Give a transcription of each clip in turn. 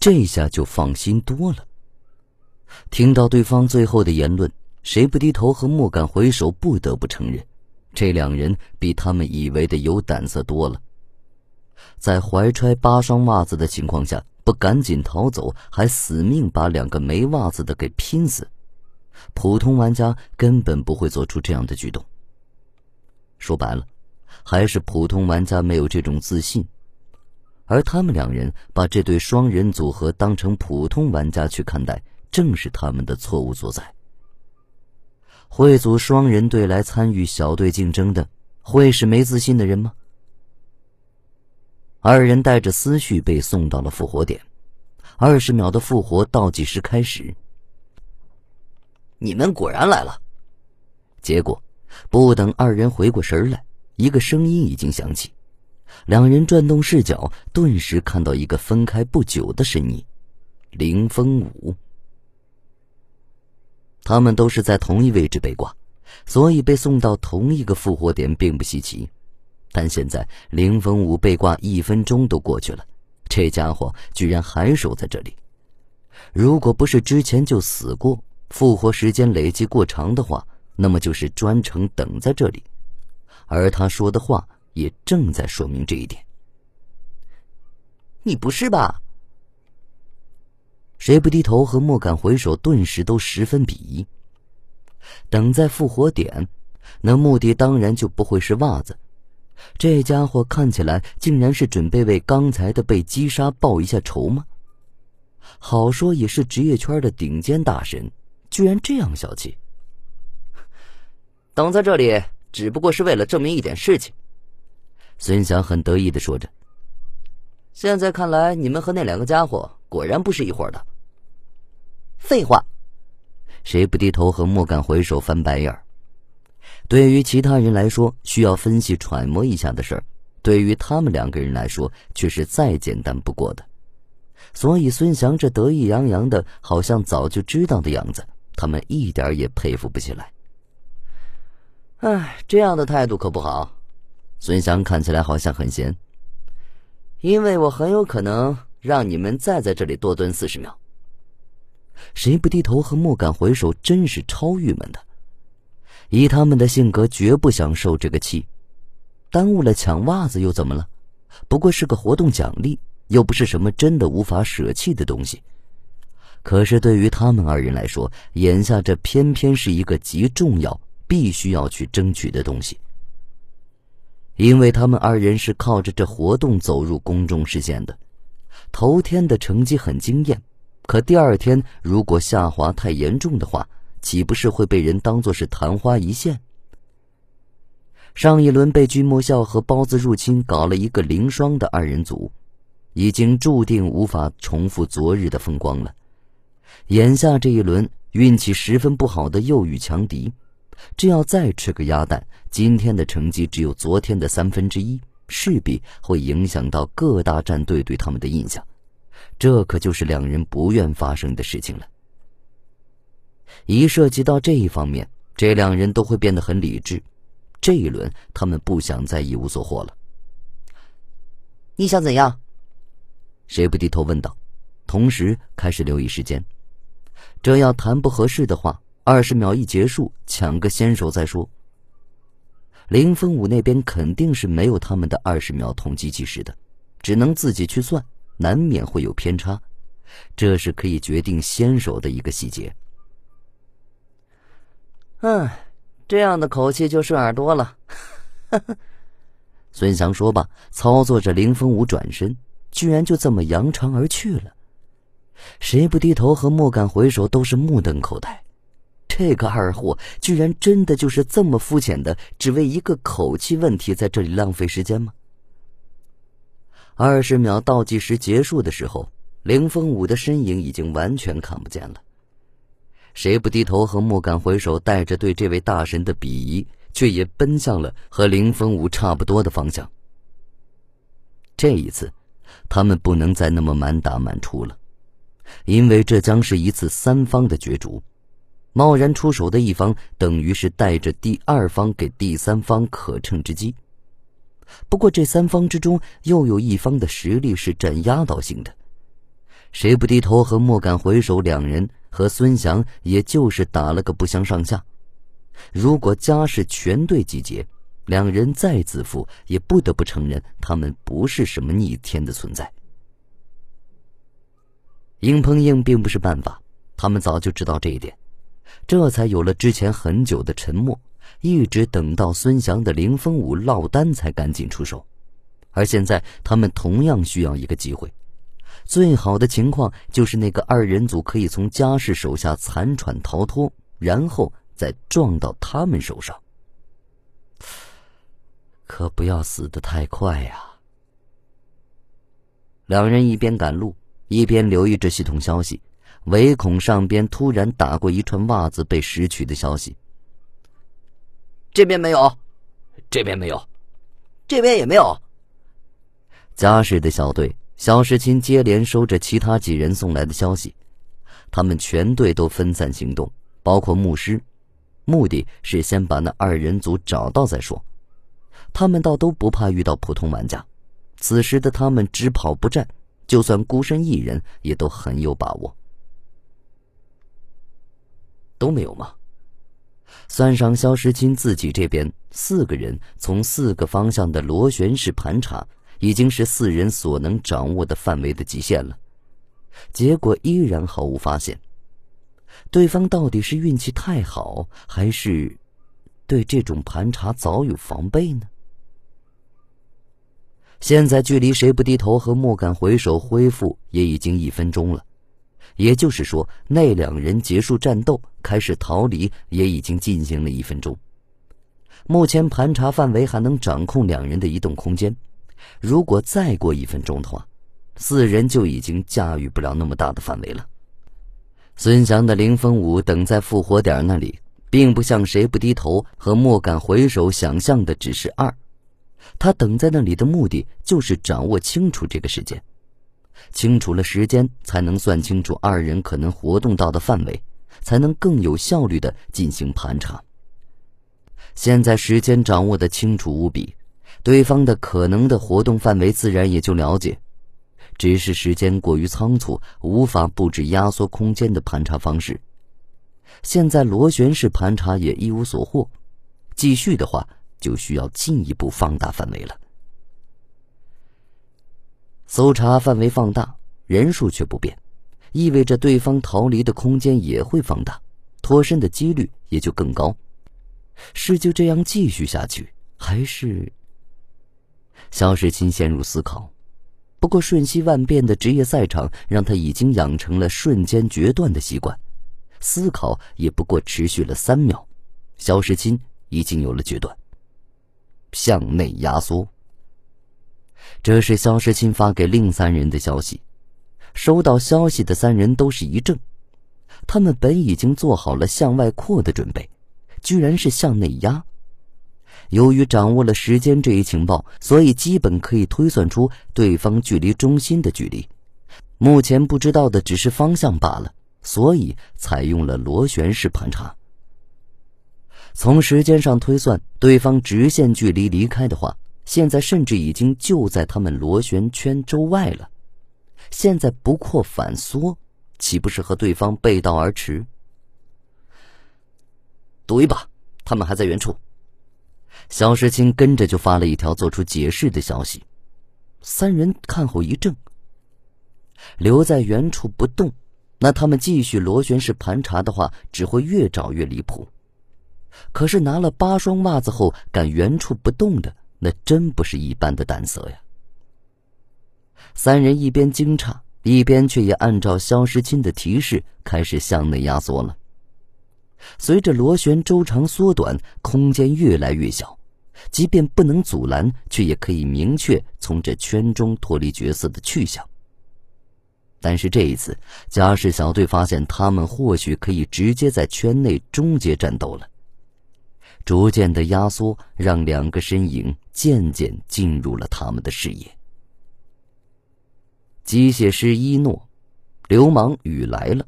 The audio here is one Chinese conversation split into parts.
这下就放心多了。听到对方最后的言论，谁不低头和莫敢回首，不得不承认，这两人比他们以为的有胆色多了。在怀揣八双袜子的情况下，不赶紧逃走，还死命把两个没袜子的给拼死，普通玩家根本不会做出这样的举动。说白了，还是普通玩家没有这种自信，而他们两人把这对双人组合当成普通玩家去看待。正是他们的错误所在。会组双人队来参与小队竞争的，会是没自信的人吗？二人带着思绪被送到了复活点，二十秒的复活倒计时开始。你们果然来了。结果，不等二人回过神来，一个声音已经响起。两人转动视角，顿时看到一个分开不久的身影——林风武。他们都是在同一位置被挂，所以被送到同一个复活点并不稀奇。但现在林风武被挂一分钟都过去了，这家伙居然还守在这里。如果不是之前就死过，复活时间累积过长的话，那么就是专程等在这里。而他说的话也正在说明这一点。你不是吧？谁不低头和莫敢回首，顿时都十分鄙夷。等在复活点，那目的当然就不会是袜子。这家伙看起来竟然是准备为刚才的被击杀报一下仇吗？好说也是职业圈的顶尖大神，居然这样小气。等在这里只不过是为了证明一点事情。孙翔很得意的说着。现在看来，你们和那两个家伙果然不是一伙的。废话，谁不低头和莫敢回首翻白眼儿？对于其他人来说，需要分析揣摩一下的事儿，对于他们两个人来说却是再简单不过的。所以孙翔这得意洋洋的，好像早就知道的样子，他们一点也佩服不起来。哎，这样的态度可不好。孙翔看起来好像很闲。因为我很有可能让你们再在这里多蹲四十秒。谁不低头和莫敢回首，真是超郁闷的。以他们的性格，绝不想受这个气。耽误了抢袜子又怎么了？不过是个活动奖励，又不是什么真的无法舍弃的东西。可是对于他们二人来说，眼下这偏偏是一个极重要、必须要去争取的东西。因为他们二人是靠着这活动走入公众视线的，头天的成绩很惊艳，可第二天如果下滑太严重的话，岂不是会被人当作是昙花一现？上一轮被君莫笑和包子入侵搞了一个零双的二人组，已经注定无法重复昨日的风光了。眼下这一轮运气十分不好的又遇强敌。这要再吃个鸭蛋，今天的成绩只有昨天的三分之一，势必会影响到各大战队对他们的印象。这可就是两人不愿发生的事情了。一涉及到这一方面，这两人都会变得很理智。这一轮，他们不想再一无所获了。你想怎样？谁不低头问道，同时开始留意时间。这要谈不合适的话。二十秒一结束，抢个先手再说。林峰武那边肯定是没有他们的二十秒统计计时的，只能自己去算，难免会有偏差，这是可以决定先手的一个细节。嗯，这样的口气就顺耳多了。孙翔说罢，操作着林峰武转身，居然就这么扬长而去了。谁不低头和莫敢回首，都是目瞪口呆。这个二货居然真的就是这么肤浅的，只为一个口气问题在这里浪费时间吗？二十秒倒计时结束的时候，林峰武的身影已经完全看不见了。谁不低头和莫敢回首，带着对这位大神的鄙夷，却也奔向了和林峰武差不多的方向。这一次，他们不能再那么满打满出了，因为这将是一次三方的角逐。贸然出手的一方，等于是带着第二方给第三方可乘之机。不过这三方之中，又有一方的实力是占压倒性的。谁不低头和莫敢回首两人和孙翔，也就是打了个不相上下。如果家世全队集结，两人再自负，也不得不承认他们不是什么逆天的存在。硬碰硬并不是办法，他们早就知道这一点，这才有了之前很久的沉默，一直等到孙祥的凌风舞落单才赶紧出手。而现在，他们同样需要一个机会。最好的情况就是那个二人组可以从家世手下残喘逃脱，然后再撞到他们手上。可不要死得太快呀！两人一边赶路，一边留意着系统消息，唯恐上边突然打过一串袜子被拾取的消息。这边没有，这边没有，这边也没有。家世的小队，肖时钦接连收着其他几人送来的消息，他们全队都分散行动，包括牧师，目的是先把那二人组找到再说。他们倒都不怕遇到普通玩家，此时的他们只跑不战，就算孤身一人也都很有把握。都没有吗？算上肖时钦自己这边，四个人从四个方向的螺旋式盘查。已经是四人所能掌握的范围的极限了，结果依然毫无发现。对方到底是运气太好，还是对这种盘查早有防备呢？现在距离谁不低头和莫敢回首恢复也已经一分钟了，也就是说，那两人结束战斗开始逃离也已经进行了一分钟。目前盘查范围还能掌控两人的移动空间。如果再过一分钟的话，四人就已经驾驭不了那么大的范围了。孙翔的凌风舞等在复活点那里，并不像谁不低头和莫敢回首想象的只是二，他等在那里的目的就是掌握清楚这个时间，清楚了时间，才能算清楚二人可能活动到的范围，才能更有效率的进行盘查。现在时间掌握的清楚无比。对方的可能的活动范围自然也就了解，只是时间过于仓促，无法布置压缩空间的盘查方式。现在螺旋式盘查也一无所获，继续的话就需要进一步放大范围了。搜查范围放大，人数却不变，意味着对方逃离的空间也会放大，脱身的几率也就更高。是就这样继续下去，还是？肖时钦陷入思考，不过瞬息万变的职业赛场让他已经养成了瞬间决断的习惯。思考也不过持续了三秒，肖时钦已经有了决断：向内压缩。这是肖时钦发给另三人的消息。收到消息的三人都是一怔，他们本已经做好了向外扩的准备，居然是向内压。由于掌握了时间这一情报，所以基本可以推算出对方距离中心的距离。目前不知道的只是方向罢了，所以采用了螺旋式盘查。从时间上推算，对方直线距离离开的话，现在甚至已经就在他们螺旋圈周外了。现在不扩反缩，岂不是和对方背道而驰？赌一把，他们还在原处。肖时钦跟着就发了一条做出解释的消息，三人看后一怔。留在原处不动，那他们继续螺旋式盘查的话，只会越找越离谱。可是拿了八双袜子后敢原处不动的，那真不是一般的胆色呀。三人一边惊诧，一边却也按照肖时钦的提示开始向内压缩了。随着螺旋周长缩短，空间越来越小，即便不能阻拦，却也可以明确从这圈中脱离角色的去向。但是这一次，嘉世小队发现他们或许可以直接在圈内终结战斗了。逐渐的压缩让两个身影渐渐进入了他们的视野。机械师一诺，流氓雨来了，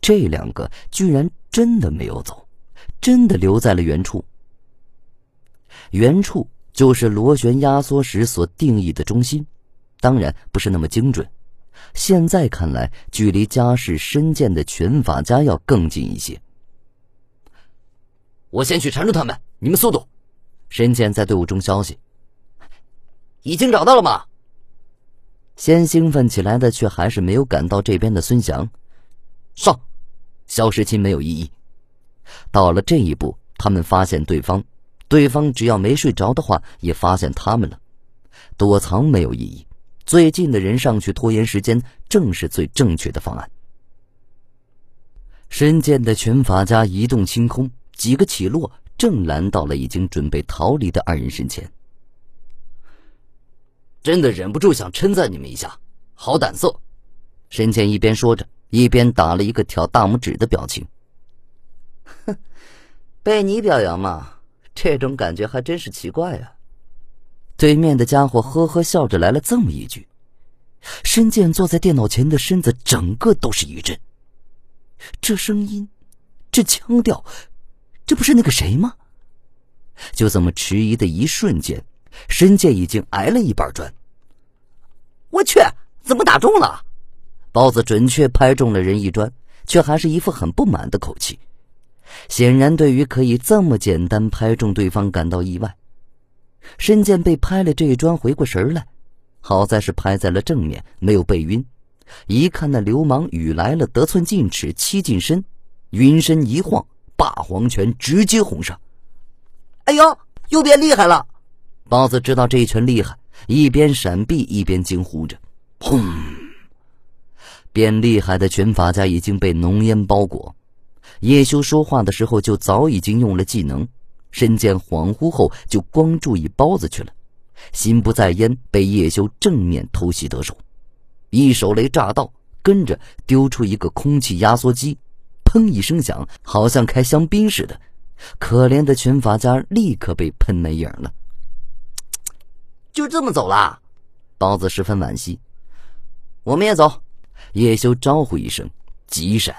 这两个居然。真的没有走，真的留在了原处。原处就是螺旋压缩时所定义的中心，当然不是那么精准，现在看来，距离家世深贱的拳法家要更近一些。我先去缠住他们，你们速度。申健在队伍中消息：已经找到了吗？先兴奋起来的，却还是没有赶到这边的孙翔。上，肖时钦没有异议。到了这一步，他们发现对方，对方只要没睡着的话，也发现他们了。躲藏没有意义，最近的人上去拖延时间，正是最正确的方案。深剑的拳法家移动清空，几个起落，正拦到了已经准备逃离的二人身前。真的忍不住想称赞你们一下，好胆色！申剑一边说着，一边打了一个挑大拇指的表情。哼，被你表扬嘛，这种感觉还真是奇怪啊。对面的家伙呵呵笑着来了这么一句，申剑坐在电脑前的身子整个都是一震。这声音，这腔调，这不是那个谁吗？就这么迟疑的一瞬间。申剑已经挨了一板砖。我去，怎么打中了？包子准确拍中了人一砖，却还是一副很不满的口气。显然，对于可以这么简单拍中对方感到意外。申剑被拍了这一砖，回过神来，好在是拍在了正面，没有被晕。一看那流氓雨来了，得寸进尺，七近身，云身一晃，霸皇拳直接轰上。哎呦，又变厉害了！包子知道这一拳厉害，一边闪避一边惊呼着：“轰！”变厉害的拳法家已经被浓烟包裹。叶修说话的时候就早已经用了技能，身见恍惚后就光注意包子去了，心不在焉，被叶修正面偷袭得手，一手雷炸到，跟着丢出一个空气压缩机，砰一声响，好像开香槟似的，可怜的拳法家立刻被喷没影了。就这么走了，包子十分惋惜。我们也走。叶修招呼一声，急闪。